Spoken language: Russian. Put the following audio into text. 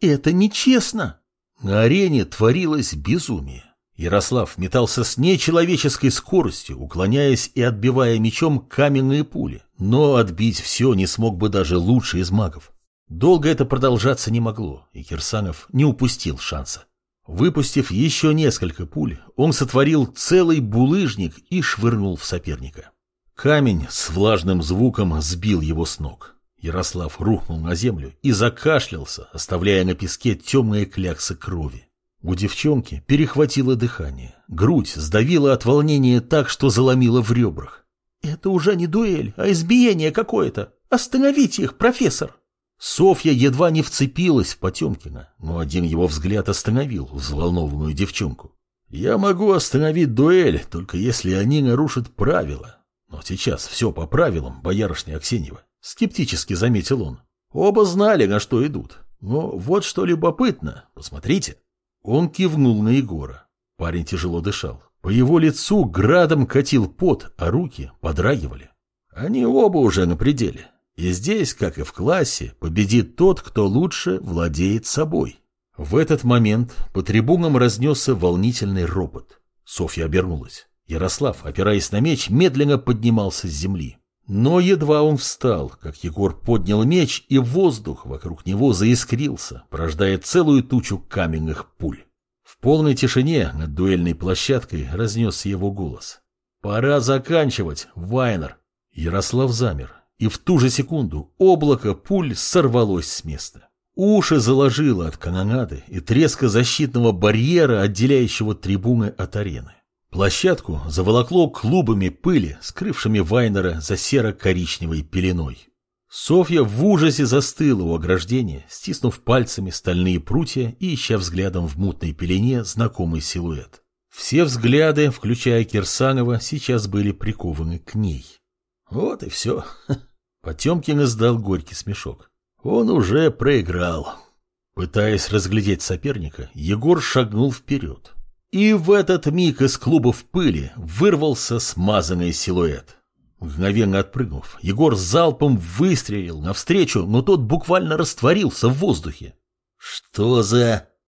Это нечестно. На арене творилось безумие. Ярослав метался с нечеловеческой скоростью, уклоняясь и отбивая мечом каменные пули, но отбить все не смог бы даже лучший из магов. Долго это продолжаться не могло, и Кирсанов не упустил шанса. Выпустив еще несколько пуль, он сотворил целый булыжник и швырнул в соперника. Камень с влажным звуком сбил его с ног. Ярослав рухнул на землю и закашлялся, оставляя на песке темные кляксы крови. У девчонки перехватило дыхание. Грудь сдавила от волнения так, что заломила в ребрах. «Это уже не дуэль, а избиение какое-то. Остановите их, профессор!» Софья едва не вцепилась в Потемкина, но один его взгляд остановил взволнованную девчонку. «Я могу остановить дуэль, только если они нарушат правила. Но сейчас все по правилам, боярышня Аксеньева», — скептически заметил он. «Оба знали, на что идут. Но вот что любопытно, посмотрите». Он кивнул на Егора. Парень тяжело дышал. По его лицу градом катил пот, а руки подрагивали. Они оба уже на пределе. И здесь, как и в классе, победит тот, кто лучше владеет собой. В этот момент по трибунам разнесся волнительный ропот. Софья обернулась. Ярослав, опираясь на меч, медленно поднимался с земли. Но едва он встал, как Егор поднял меч, и воздух вокруг него заискрился, порождая целую тучу каменных пуль. В полной тишине над дуэльной площадкой разнесся его голос. «Пора заканчивать, Вайнер!» Ярослав замер, и в ту же секунду облако пуль сорвалось с места. Уши заложило от канонады и треска защитного барьера, отделяющего трибуны от арены. Площадку заволокло клубами пыли, скрывшими Вайнера за серо-коричневой пеленой. Софья в ужасе застыла у ограждения, стиснув пальцами стальные прутья и ища взглядом в мутной пелене знакомый силуэт. Все взгляды, включая Кирсанова, сейчас были прикованы к ней. Вот и все. Потемкин издал горький смешок. Он уже проиграл. Пытаясь разглядеть соперника, Егор шагнул вперед. И в этот миг из клубов пыли вырвался смазанный силуэт. Мгновенно отпрыгнув, Егор залпом выстрелил навстречу, но тот буквально растворился в воздухе. «Что за...»